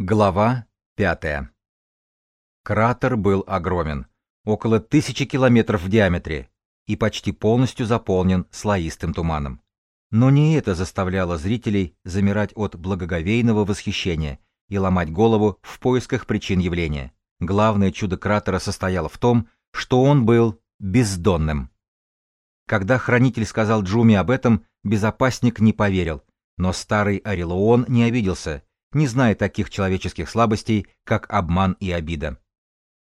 Глава пятая. Кратер был огромен, около тысячи километров в диаметре, и почти полностью заполнен слоистым туманом. Но не это заставляло зрителей замирать от благоговейного восхищения и ломать голову в поисках причин явления. Главное чудо кратера состояло в том, что он был бездонным. Когда хранитель сказал Джуми об этом, безопасник не поверил, но старый Орелуон не обиделся, не зная таких человеческих слабостей, как обман и обида.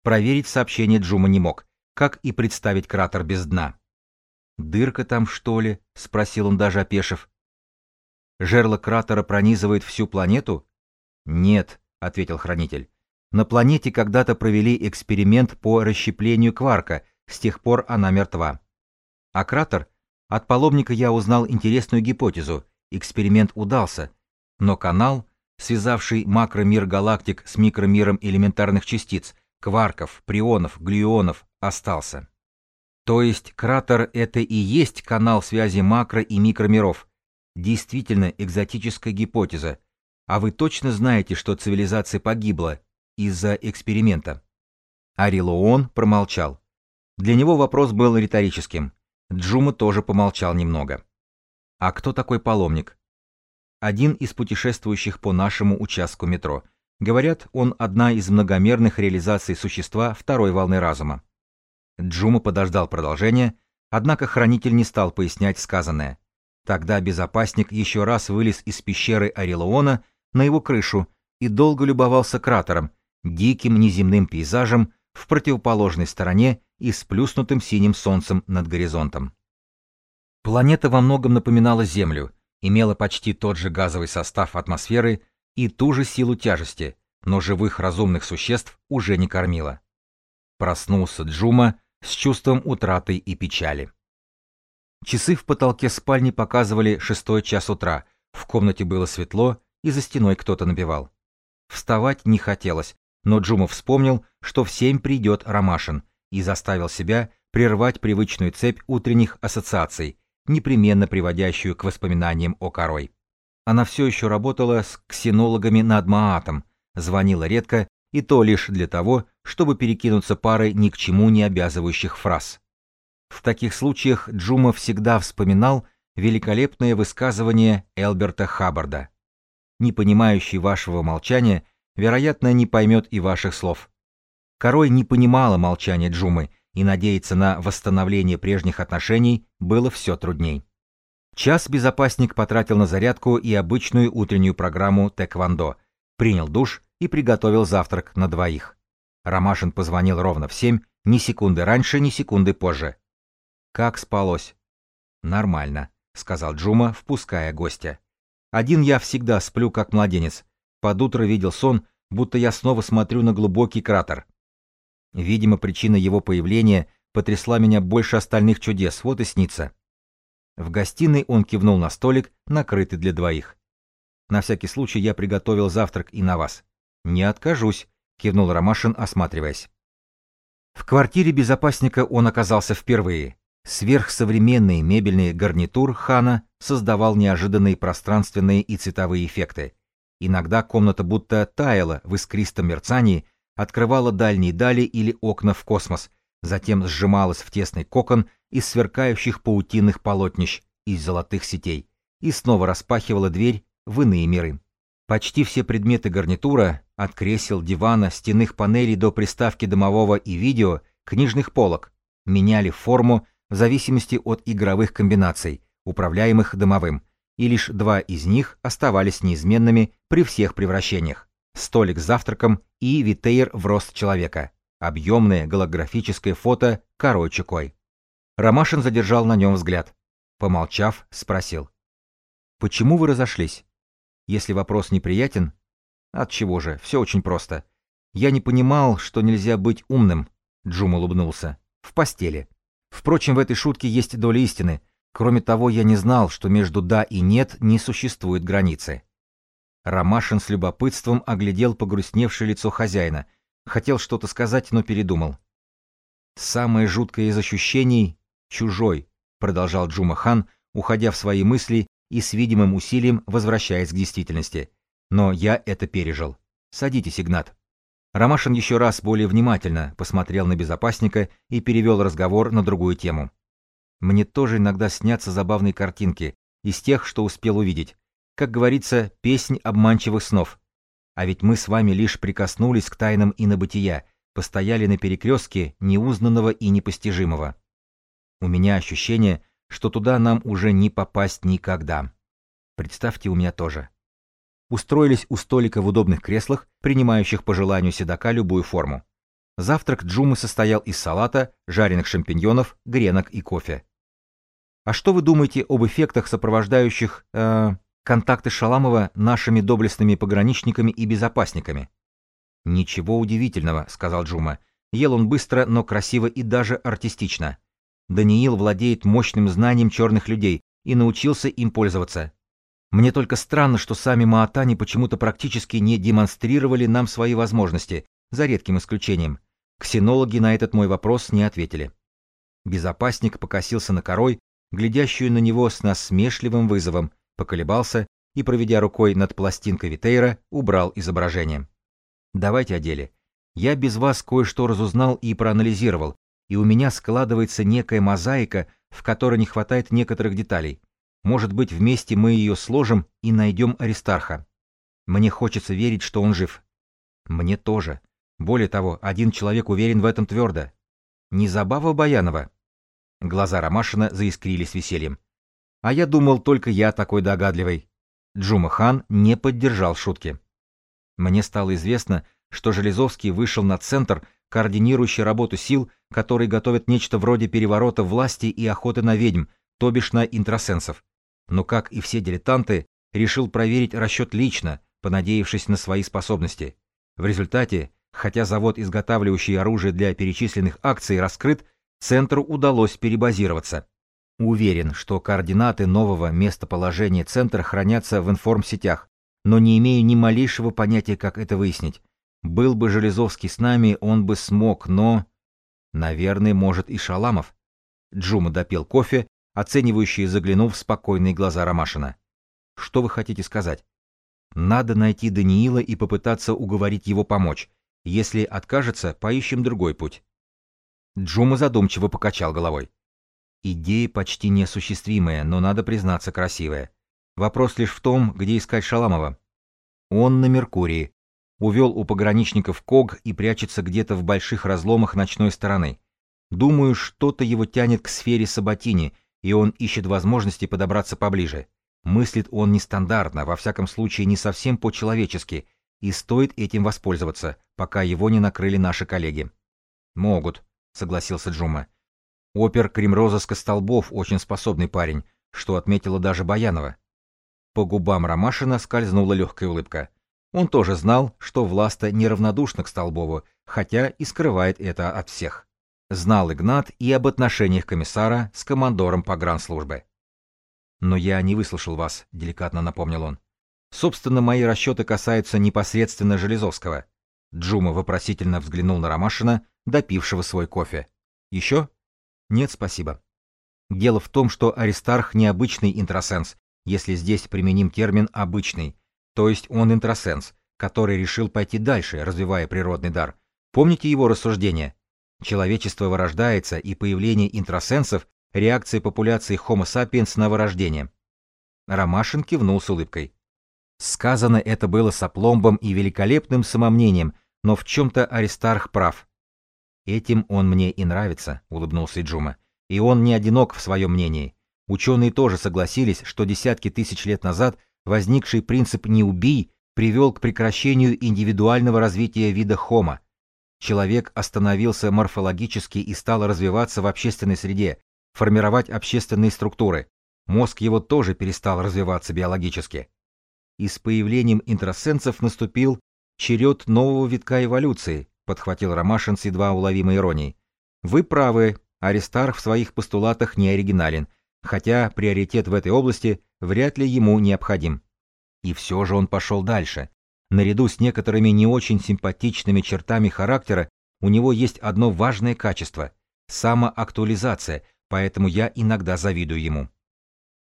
Проверить сообщение Джума не мог, как и представить кратер без дна. «Дырка там, что ли?» — спросил он даже опешив. «Жерло кратера пронизывает всю планету?» «Нет», — ответил хранитель. «На планете когда-то провели эксперимент по расщеплению кварка, с тех пор она мертва. А кратер? От паломника я узнал интересную гипотезу. Эксперимент удался, но канал, связавший макромир галактик с микромиром элементарных частиц, кварков, прионов, глюонов, остался. То есть кратер — это и есть канал связи макро- и микромиров. Действительно экзотическая гипотеза. А вы точно знаете, что цивилизация погибла из-за эксперимента? Арилоон промолчал. Для него вопрос был риторическим. Джума тоже помолчал немного. А кто такой паломник? Один из путешествующих по нашему участку метро. Говорят, он одна из многомерных реализаций существа второй волны разума. Джума подождал продолжения, однако хранитель не стал пояснять сказанное. Тогда безопасник еще раз вылез из пещеры Орелоона на его крышу и долго любовался кратером, диким неземным пейзажем в противоположной стороне и сплюснутым синим солнцем над горизонтом. Планета во многом напоминала Землю, имела почти тот же газовый состав атмосферы и ту же силу тяжести, но живых разумных существ уже не кормила. Проснулся Джума с чувством утраты и печали. Часы в потолке спальни показывали шестой час утра, в комнате было светло, и за стеной кто-то набивал. Вставать не хотелось, но Джума вспомнил, что в семь придет Ромашин, и заставил себя прервать привычную цепь утренних ассоциаций, непременно приводящую к воспоминаниям о Корой. Она все еще работала с ксенологами над Маатом, звонила редко, и то лишь для того, чтобы перекинуться парой ни к чему не обязывающих фраз. В таких случаях Джума всегда вспоминал великолепное высказывание Элберта Хаббарда. «Не понимающий вашего молчания, вероятно, не поймет и ваших слов». Корой не понимала молчания Джумы и надеяться на восстановление прежних отношений было все трудней. Час безопасник потратил на зарядку и обычную утреннюю программу тэквондо, принял душ и приготовил завтрак на двоих. Ромашин позвонил ровно в семь, ни секунды раньше, ни секунды позже. «Как спалось?» «Нормально», — сказал Джума, впуская гостя. «Один я всегда сплю, как младенец. Под утро видел сон, будто я снова смотрю на глубокий кратер. Видимо, причина его появления потрясла меня больше остальных чудес, вот и снится. В гостиной он кивнул на столик, накрытый для двоих. На всякий случай я приготовил завтрак и на вас. Не откажусь, кивнул Ромашин, осматриваясь. В квартире безопасника он оказался впервые. Сверхсовременный мебельный гарнитур Хана создавал неожиданные пространственные и цветовые эффекты. Иногда комната будто таяла в искристом мерцании, открывала дальние дали или окна в космос, затем сжималась в тесный кокон из сверкающих паутинных полотнищ, из золотых сетей, и снова распахивала дверь в иные миры. Почти все предметы гарнитура, от кресел, дивана, стенных панелей до приставки домового и видео, книжных полок, меняли форму в зависимости от игровых комбинаций, управляемых домовым, и лишь два из них оставались неизменными при всех превращениях столик с завтраком и витейр в рост человека. Объемное голографическое фото корой чекой. Ромашин задержал на нем взгляд. Помолчав, спросил. «Почему вы разошлись? Если вопрос неприятен...» «От чего же? Все очень просто. Я не понимал, что нельзя быть умным», — Джум улыбнулся. «В постели. Впрочем, в этой шутке есть доля истины. Кроме того, я не знал, что между «да» и «нет» не существует границы. Ромашин с любопытством оглядел погрустневшее лицо хозяина. Хотел что-то сказать, но передумал. «Самое жуткое из ощущений — чужой», — продолжал Джума Хан, уходя в свои мысли и с видимым усилием возвращаясь к действительности. «Но я это пережил. Садитесь, Игнат. Ромашин еще раз более внимательно посмотрел на безопасника и перевел разговор на другую тему. Мне тоже иногда снятся забавные картинки из тех, что успел увидеть. Как говорится, песнь обманчивых снов. А ведь мы с вами лишь прикоснулись к тайнам инобытия, постояли на перекрестке неузнанного и непостижимого. У меня ощущение, что туда нам уже не попасть никогда. Представьте, у меня тоже устроились у столика в удобных креслах, принимающих по желанию седока любую форму. Завтрак Джумы состоял из салата, жареных шампиньонов, гренок и кофе. А что вы думаете об эффектах, сопровождающих э, контакты Шаламова нашими доблестными пограничниками и безопасниками? Ничего удивительного, сказал Джума. Ел он быстро, но красиво и даже артистично. Даниил владеет мощным знанием черных людей и научился им пользоваться. Мне только странно, что сами Маатани почему-то практически не демонстрировали нам свои возможности, за редким исключением. Ксенологи на этот мой вопрос не ответили. Безопасник покосился на корой, глядящую на него с насмешливым вызовом, поколебался и, проведя рукой над пластинкой Витейра, убрал изображение. «Давайте о деле. Я без вас кое-что разузнал и проанализировал, и у меня складывается некая мозаика, в которой не хватает некоторых деталей. Может быть, вместе мы ее сложим и найдем Аристарха. Мне хочется верить, что он жив. Мне тоже. Более того, один человек уверен в этом твердо. Не забава Баянова? Глаза Ромашина заискрились весельем. А я думал, только я такой догадливый. Джума Хан не поддержал шутки. Мне стало известно, что Железовский вышел на центр, координирующий работу сил, которые готовят нечто вроде переворота власти и охоты на ведьм, то бишь на интросенсов но, как и все дилетанты, решил проверить расчет лично, понадеявшись на свои способности. В результате, хотя завод, изготавливающий оружие для перечисленных акций, раскрыт, центру удалось перебазироваться. Уверен, что координаты нового местоположения центра хранятся в информсетях, но не имею ни малейшего понятия, как это выяснить. Был бы Железовский с нами, он бы смог, но... Наверное, может и Шаламов. Джума допил кофе оценивающий заглянув в спокойные глаза Ромашина. «Что вы хотите сказать?» «Надо найти Даниила и попытаться уговорить его помочь. Если откажется, поищем другой путь». Джума задумчиво покачал головой. Идея почти неосуществимая, но, надо признаться, красивая. Вопрос лишь в том, где искать Шаламова. Он на Меркурии. Увел у пограничников Ког и прячется где-то в больших разломах ночной стороны. Думаю, что-то его тянет к сфере Сабатини — и он ищет возможности подобраться поближе. Мыслит он нестандартно, во всяком случае не совсем по-человечески, и стоит этим воспользоваться, пока его не накрыли наши коллеги. «Могут», — согласился Джума. «Опер Кремроза Столбов очень способный парень, что отметила даже Баянова». По губам Ромашина скользнула легкая улыбка. Он тоже знал, что Власта неравнодушна к Столбову, хотя и скрывает это от всех. Знал Игнат и об отношениях комиссара с командором погранслужбы. «Но я не выслушал вас», — деликатно напомнил он. «Собственно, мои расчеты касаются непосредственно Железовского». Джума вопросительно взглянул на Ромашина, допившего свой кофе. «Еще?» «Нет, спасибо». Дело в том, что Аристарх необычный интросенс, если здесь применим термин «обычный», то есть он интросенс, который решил пойти дальше, развивая природный дар. Помните его рассуждение? Человечество вырождается, и появление интросенсов – реакция популяции Homo sapiens на вырождение. Ромашин кивнул с улыбкой. Сказано это было с опломбом и великолепным самомнением, но в чем-то Аристарх прав. «Этим он мне и нравится», — улыбнулся Джума. «И он не одинок в своем мнении. Ученые тоже согласились, что десятки тысяч лет назад возникший принцип «не убий» привел к прекращению индивидуального развития вида Homo, Человек остановился морфологически и стал развиваться в общественной среде, формировать общественные структуры. Мозг его тоже перестал развиваться биологически. И с появлением интросенсов наступил черед нового витка эволюции, подхватил Ромашин с едва уловимой иронией. Вы правы, Аристарх в своих постулатах не оригинален, хотя приоритет в этой области вряд ли ему необходим. И все же он пошел дальше, Наряду с некоторыми не очень симпатичными чертами характера у него есть одно важное качество – самоактуализация, поэтому я иногда завидую ему.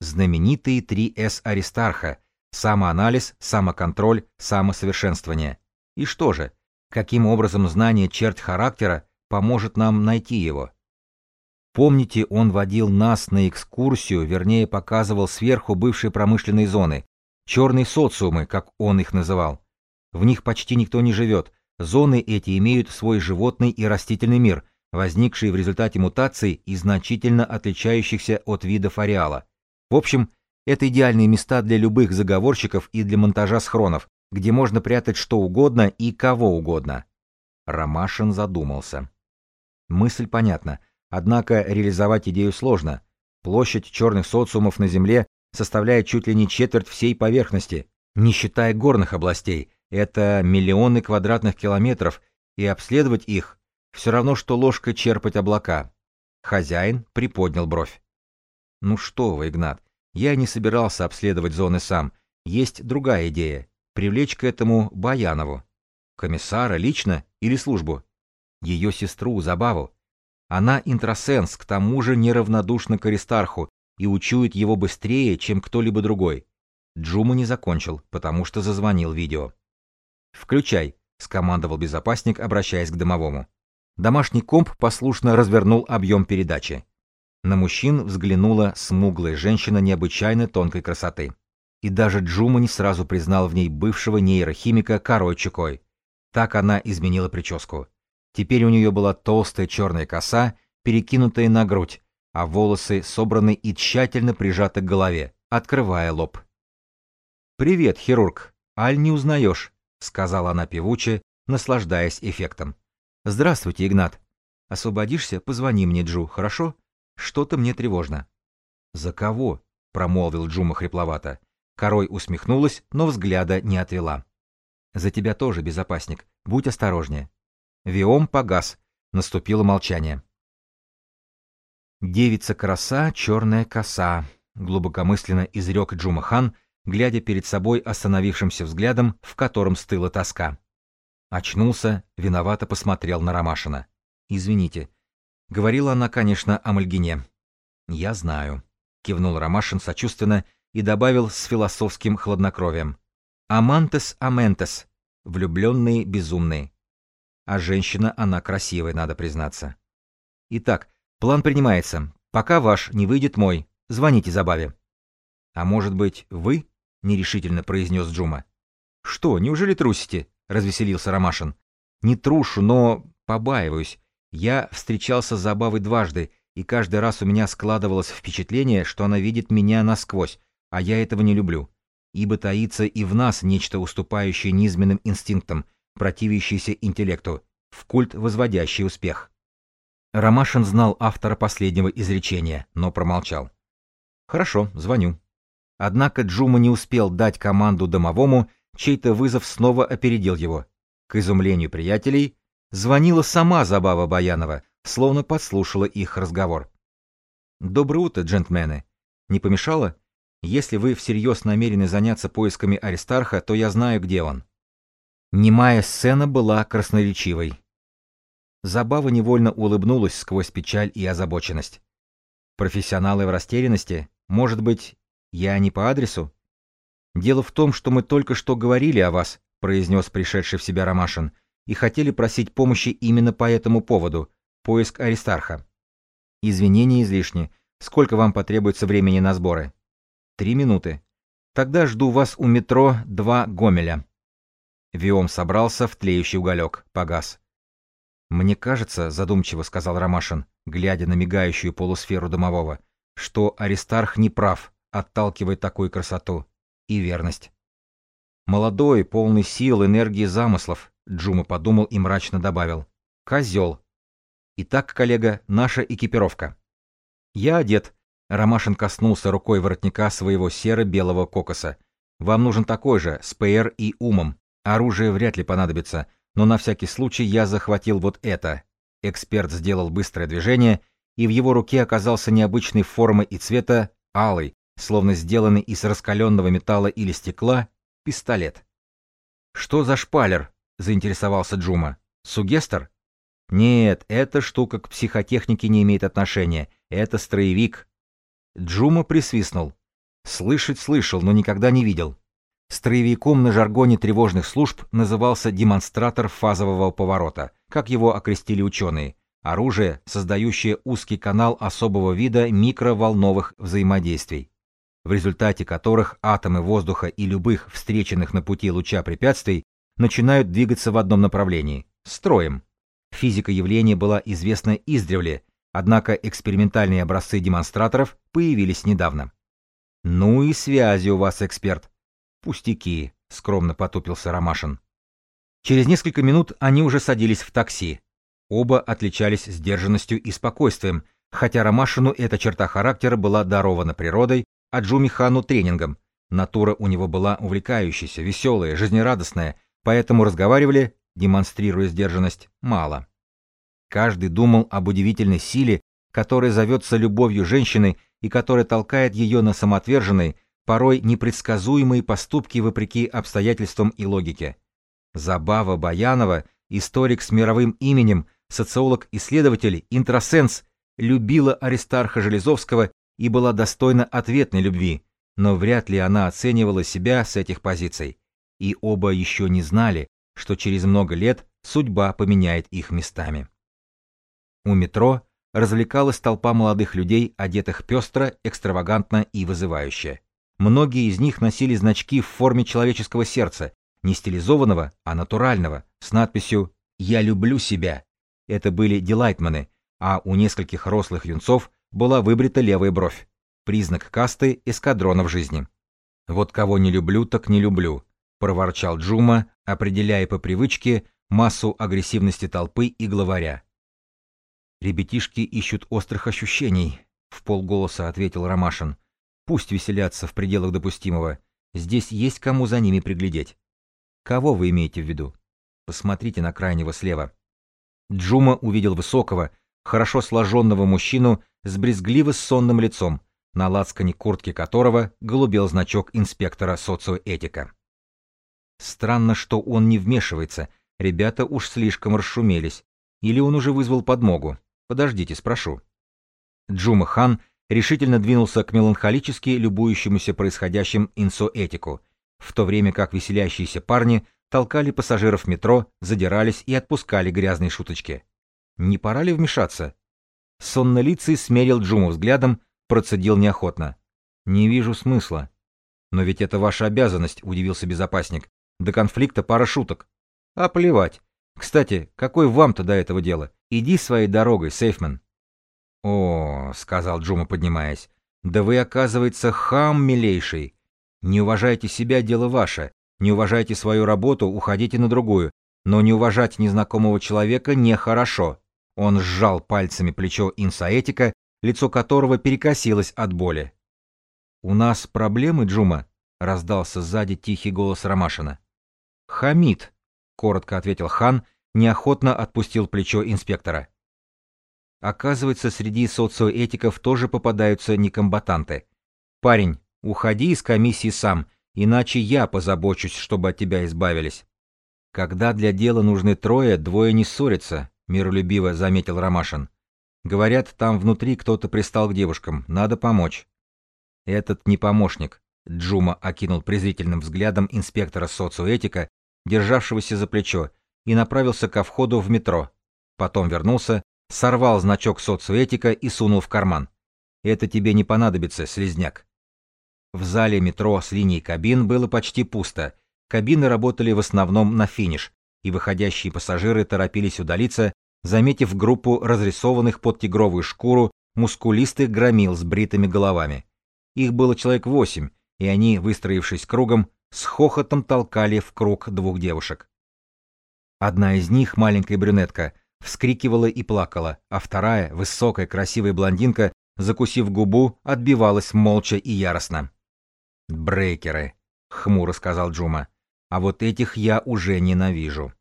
Знаменитые три С Аристарха – самоанализ, самоконтроль, самосовершенствование. И что же, каким образом знание черт характера поможет нам найти его? Помните, он водил нас на экскурсию, вернее, показывал сверху бывшие промышленные зоны, черные социумы, как он их называл. В них почти никто не живет, зоны эти имеют свой животный и растительный мир, возникший в результате мутаций и значительно отличающихся от видов ареала. В общем, это идеальные места для любых заговорщиков и для монтажа схронов, где можно прятать что угодно и кого угодно. Ромашин задумался. Мысль понятна. Однако реализовать идею сложно. Площадь черных социумов на Земле составляет чуть ли не четверть всей поверхности, не считая горных областей. Это миллионы квадратных километров, и обследовать их все равно, что ложкой черпать облака. Хозяин приподнял бровь. Ну что вы, Игнат, я не собирался обследовать зоны сам. Есть другая идея. Привлечь к этому Баянову. Комиссара лично или службу? Ее сестру, Забаву. Она интросенс, к тому же неравнодушна к Аристарху и учует его быстрее, чем кто-либо другой. Джума не закончил, потому что зазвонил видео. «Включай», — скомандовал безопасник, обращаясь к домовому. Домашний комп послушно развернул объем передачи. На мужчин взглянула смуглая женщина необычайно тонкой красоты. И даже Джума не сразу признал в ней бывшего нейрохимика Корой Чукой. Так она изменила прическу. Теперь у нее была толстая черная коса, перекинутая на грудь, а волосы собраны и тщательно прижаты к голове, открывая лоб. «Привет, хирург. Аль не узнаешь», — сказала она певуче, наслаждаясь эффектом. «Здравствуйте, Игнат. Освободишься, позвони мне, Джу, хорошо? Что-то мне тревожно». «За кого?» — промолвил Джума хрипловато. Корой усмехнулась, но взгляда не отвела. «За тебя тоже, безопасник. Будь осторожнее». Виом погас. Наступило молчание. «Девица краса, черная коса», — глубокомысленно изрек Джумахан, глядя перед собой остановившимся взглядом, в котором стыла тоска. Очнулся, виновато посмотрел на Ромашина. «Извините». Говорила она, конечно, о Мальгине. «Я знаю», — кивнул Ромашин сочувственно и добавил с философским хладнокровием. «Амантес аментес, влюбленные безумные а женщина она красивая, надо признаться. Итак, план принимается. Пока ваш, не выйдет мой. Звоните Забаве. А может быть, вы? Нерешительно произнес Джума. Что, неужели трусите? Развеселился Ромашин. Не трушу, но побаиваюсь. Я встречался с Забавой дважды, и каждый раз у меня складывалось впечатление, что она видит меня насквозь, а я этого не люблю. Ибо таится и в нас нечто уступающее низменным инстинктам — противящийся интеллекту, в культ возводящий успех. Ромашин знал автора последнего изречения, но промолчал. «Хорошо, звоню». Однако Джума не успел дать команду домовому, чей-то вызов снова опередил его. К изумлению приятелей, звонила сама Забава Баянова, словно подслушала их разговор. «Доброе утро, джентльмены. Не помешало? Если вы всерьез намерены заняться поисками Аристарха, то я знаю, где он. Немая сцена была красноречивой. Забава невольно улыбнулась сквозь печаль и озабоченность. Профессионалы в растерянности? Может быть, я не по адресу? Дело в том, что мы только что говорили о вас, произнес пришедший в себя Ромашин, и хотели просить помощи именно по этому поводу, поиск Аристарха. Извинения излишни. Сколько вам потребуется времени на сборы? Три минуты. Тогда жду вас у метро 2 Гомеля. Виом собрался в тлеющий уголек, погас. «Мне кажется», — задумчиво сказал Ромашин, глядя на мигающую полусферу домового, что Аристарх не прав, отталкивая такую красоту и верность. «Молодой, полный сил, энергии замыслов», — Джума подумал и мрачно добавил. «Козел». «Итак, коллега, наша экипировка». «Я одет», — Ромашин коснулся рукой воротника своего серо-белого кокоса. «Вам нужен такой же, с ПР и умом. Оружие вряд ли понадобится, но на всякий случай я захватил вот это. Эксперт сделал быстрое движение, и в его руке оказался необычной формы и цвета алый, словно сделанный из раскаленного металла или стекла, пистолет. «Что за шпалер?» — заинтересовался Джума. «Сугестер?» «Нет, эта штука к психотехнике не имеет отношения. Это строевик». Джума присвистнул. «Слышать слышал, но никогда не видел. Строевиком на жаргоне тревожных служб назывался демонстратор фазового поворота, как его окрестили ученые, оружие, создающее узкий канал особого вида микроволновых взаимодействий, в результате которых атомы воздуха и любых встреченных на пути луча препятствий начинают двигаться в одном направлении – строем. Физика явления была известна издревле, однако экспериментальные образцы демонстраторов появились недавно. «Ну и связи у вас, эксперт», «Пустяки», — скромно потупился Ромашин. Через несколько минут они уже садились в такси. Оба отличались сдержанностью и спокойствием, хотя Ромашину эта черта характера была дарована природой, а Джумихану тренингом. Натура у него была увлекающаяся, веселая, жизнерадостная, поэтому разговаривали, демонстрируя сдержанность, мало. Каждый думал об удивительной силе, которая зовется любовью женщины и которая толкает ее на самоотверженные, порой непредсказуемые поступки вопреки обстоятельствам и логике. Забава Баянова, историк с мировым именем, социолог-исследователь, интросенс, любила Аристарха Железовского и была достойна ответной любви, но вряд ли она оценивала себя с этих позиций. И оба еще не знали, что через много лет судьба поменяет их местами. У метро развлекалась толпа молодых людей, одетых пестро, экстравагантно и вызывающе. Многие из них носили значки в форме человеческого сердца, не стилизованного, а натурального, с надписью «Я люблю себя». Это были дилайтманы, а у нескольких рослых юнцов была выбрита левая бровь. Признак касты эскадронов жизни. «Вот кого не люблю, так не люблю», — проворчал Джума, определяя по привычке массу агрессивности толпы и главаря. «Ребятишки ищут острых ощущений», — в полголоса ответил Ромашин. Пусть веселятся в пределах допустимого. Здесь есть кому за ними приглядеть. Кого вы имеете в виду? Посмотрите на крайнего слева. Джума увидел высокого, хорошо сложенного мужчину с брезгливо-сонным лицом, на лацкане куртки которого голубел значок инспектора социоэтика. Странно, что он не вмешивается, ребята уж слишком расшумелись. Или он уже вызвал подмогу. Подождите, спрошу. Джума Хан решительно двинулся к меланхолически любующемуся происходящим инсоэтику, в то время как веселящиеся парни толкали пассажиров метро, задирались и отпускали грязные шуточки. Не пора ли вмешаться? Соннолицый смерил Джуму взглядом, процедил неохотно. «Не вижу смысла». «Но ведь это ваша обязанность», — удивился безопасник. «До конфликта пара шуток». «А плевать. Кстати, какой вам-то до этого дела? Иди своей дорогой, Сейфман». «О», — сказал Джума, поднимаясь, — «да вы, оказывается, хам милейший. Не уважайте себя, дело ваше. Не уважайте свою работу, уходите на другую. Но не уважать незнакомого человека нехорошо». Он сжал пальцами плечо инсаэтика, лицо которого перекосилось от боли. «У нас проблемы, Джума?» — раздался сзади тихий голос Ромашина. «Хамид», — коротко ответил хан, неохотно отпустил плечо инспектора. Оказывается, среди социоэтиков тоже попадаются некомбатанты. Парень, уходи из комиссии сам, иначе я позабочусь, чтобы от тебя избавились. Когда для дела нужны трое, двое не ссорятся, миролюбиво заметил Ромашин. Говорят, там внутри кто-то пристал к девушкам, надо помочь. Этот не помощник, Джума окинул презрительным взглядом инспектора социоэтика, державшегося за плечо, и направился ко входу в метро. Потом вернулся, сорвал значок соцветика и сунул в карман. Это тебе не понадобится, слезняк. В зале метро с линией кабин было почти пусто. Кабины работали в основном на финиш, и выходящие пассажиры торопились удалиться, заметив группу разрисованных под тигровую шкуру мускулистых громил с бритыми головами. Их было человек восемь, и они, выстроившись кругом, с хохотом толкали в круг двух девушек. Одна из них, маленькая брюнетка, вскрикивала и плакала, а вторая, высокая красивая блондинка, закусив губу, отбивалась молча и яростно. «Брейкеры», — хмуро сказал Джума, — «а вот этих я уже ненавижу».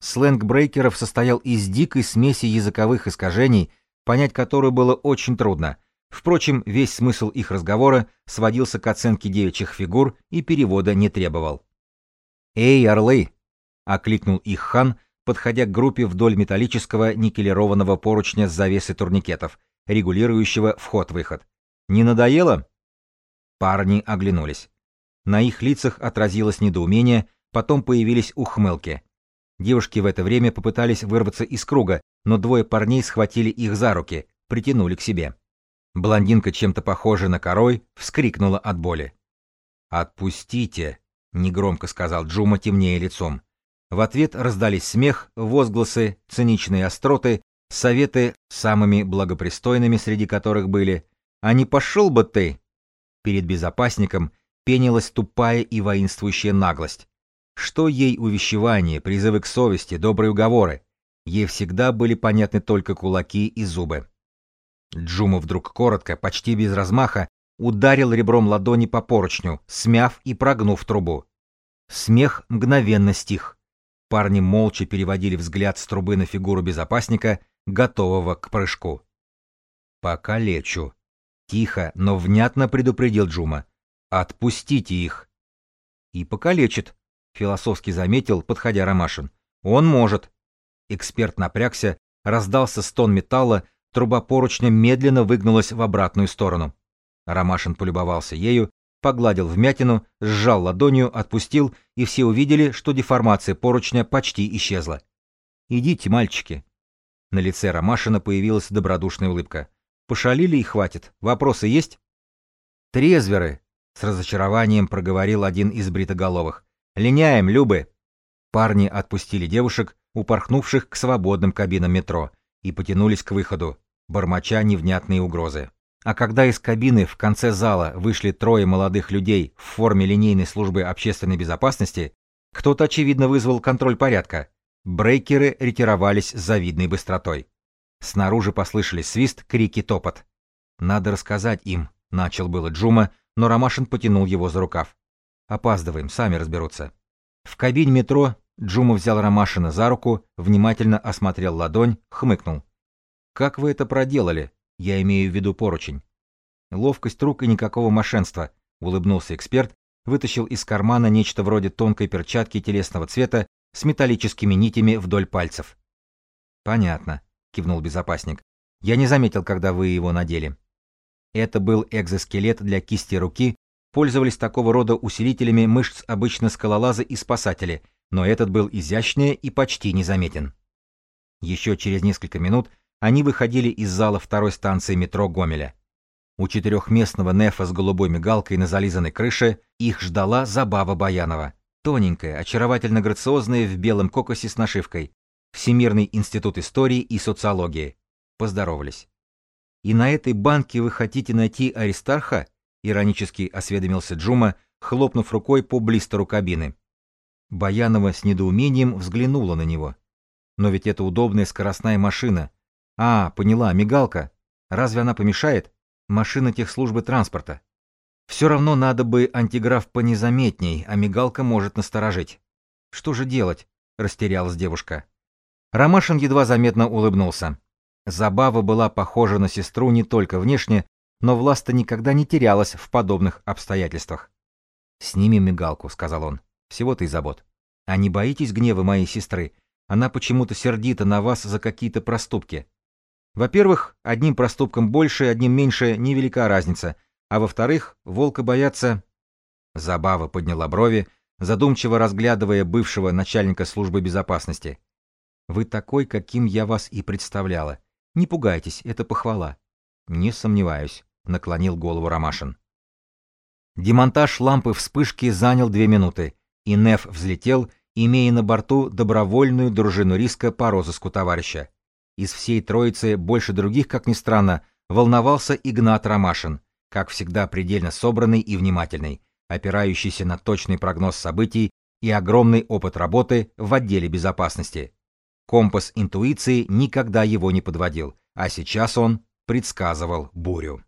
Сленг брейкеров состоял из дикой смеси языковых искажений, понять которую было очень трудно. Впрочем, весь смысл их разговора сводился к оценке девичьих фигур и перевода не требовал. «Эй, орлы!» — окликнул их хан, подходя к группе вдоль металлического никелированного поручня с завесой турникетов, регулирующего вход-выход. «Не надоело?» Парни оглянулись. На их лицах отразилось недоумение, потом появились ухмылки. Девушки в это время попытались вырваться из круга, но двое парней схватили их за руки, притянули к себе. Блондинка, чем-то похожая на корой, вскрикнула от боли. «Отпустите!» — негромко сказал Джума темнее лицом. В ответ раздались смех, возгласы, циничные остроты, советы, самыми благопристойными среди которых были «А не пошел бы ты!» Перед безопасником пенилась тупая и воинствующая наглость. Что ей увещевание, призывы к совести, добрые уговоры? Ей всегда были понятны только кулаки и зубы. Джума вдруг коротко, почти без размаха, ударил ребром ладони по поручню, смяв и прогнув трубу. Смех мгновенно стих. Парни молча переводили взгляд с трубы на фигуру безопасника, готового к прыжку. «Покалечу», — тихо, но внятно предупредил Джума. «Отпустите их!» «И покалечит», — философски заметил, подходя Ромашин. «Он может». Эксперт напрягся, раздался стон металла, труба поручня медленно выгнулась в обратную сторону. Ромашин полюбовался ею, погладил вмятину, сжал ладонью, отпустил, и все увидели, что деформация поручня почти исчезла. «Идите, мальчики». На лице Ромашина появилась добродушная улыбка. «Пошалили и хватит. Вопросы есть?» «Трезверы», — с разочарованием проговорил один из бритоголовых. «Линяем, Любы!» Парни отпустили девушек, упорхнувших к свободным кабинам метро, и потянулись к выходу, бормоча невнятные угрозы. А когда из кабины в конце зала вышли трое молодых людей в форме линейной службы общественной безопасности, кто-то, очевидно, вызвал контроль порядка. Брейкеры ретировались с завидной быстротой. Снаружи послышались свист, крики, топот. «Надо рассказать им», — начал было Джума, но Ромашин потянул его за рукав. «Опаздываем, сами разберутся». В кабине метро Джума взял Ромашина за руку, внимательно осмотрел ладонь, хмыкнул. «Как вы это проделали? Я имею в виду поручень». «Ловкость рук и никакого мошенства», — улыбнулся эксперт, вытащил из кармана нечто вроде тонкой перчатки телесного цвета с металлическими нитями вдоль пальцев. «Понятно», — кивнул безопасник. «Я не заметил, когда вы его надели». Это был экзоскелет для кисти руки, пользовались такого рода усилителями мышц обычно скалолазы и спасатели, но этот был изящнее и почти незаметен. Еще через несколько минут они выходили из зала второй станции метро Гомеля. У четырехместного нефа с голубой мигалкой на зализанной крыше их ждала забава Баянова. Тоненькая, очаровательно грациозная в белом кокосе с нашивкой. Всемирный институт истории и социологии. Поздоровались. «И на этой банке вы хотите найти Аристарха?» — иронически осведомился Джума, хлопнув рукой по блистеру кабины. Баянова с недоумением взглянула на него. «Но ведь это удобная скоростная машина. А, поняла, мигалка. Разве она помешает? Машина техслужбы транспорта. Все равно надо бы антиграф понезаметней, а мигалка может насторожить. Что же делать?» — растерялась девушка. Ромашин едва заметно улыбнулся. Забава была похожа на сестру не только внешне, но Власта никогда не терялась в подобных обстоятельствах. «Сними мигалку», — сказал он. «Всего-то и забот. А не боитесь гнева моей сестры? Она почему-то сердита на вас за какие-то проступки. Во-первых, одним проступком больше, одним меньше, невелика разница. А во-вторых, волка боятся...» Забава подняла брови, задумчиво разглядывая бывшего начальника службы безопасности. «Вы такой, каким я вас и представляла. Не пугайтесь, это похвала. Не сомневаюсь, наклонил голову Ромашин. Демонтаж лампы вспышки занял две минуты, и Неф взлетел, имея на борту добровольную дружину риска по розыску товарища. Из всей троицы больше других, как ни странно, волновался Игнат Ромашин, как всегда предельно собранный и внимательный, опирающийся на точный прогноз событий и огромный опыт работы в отделе безопасности. Компас интуиции никогда его не подводил, а сейчас он предсказывал бурю.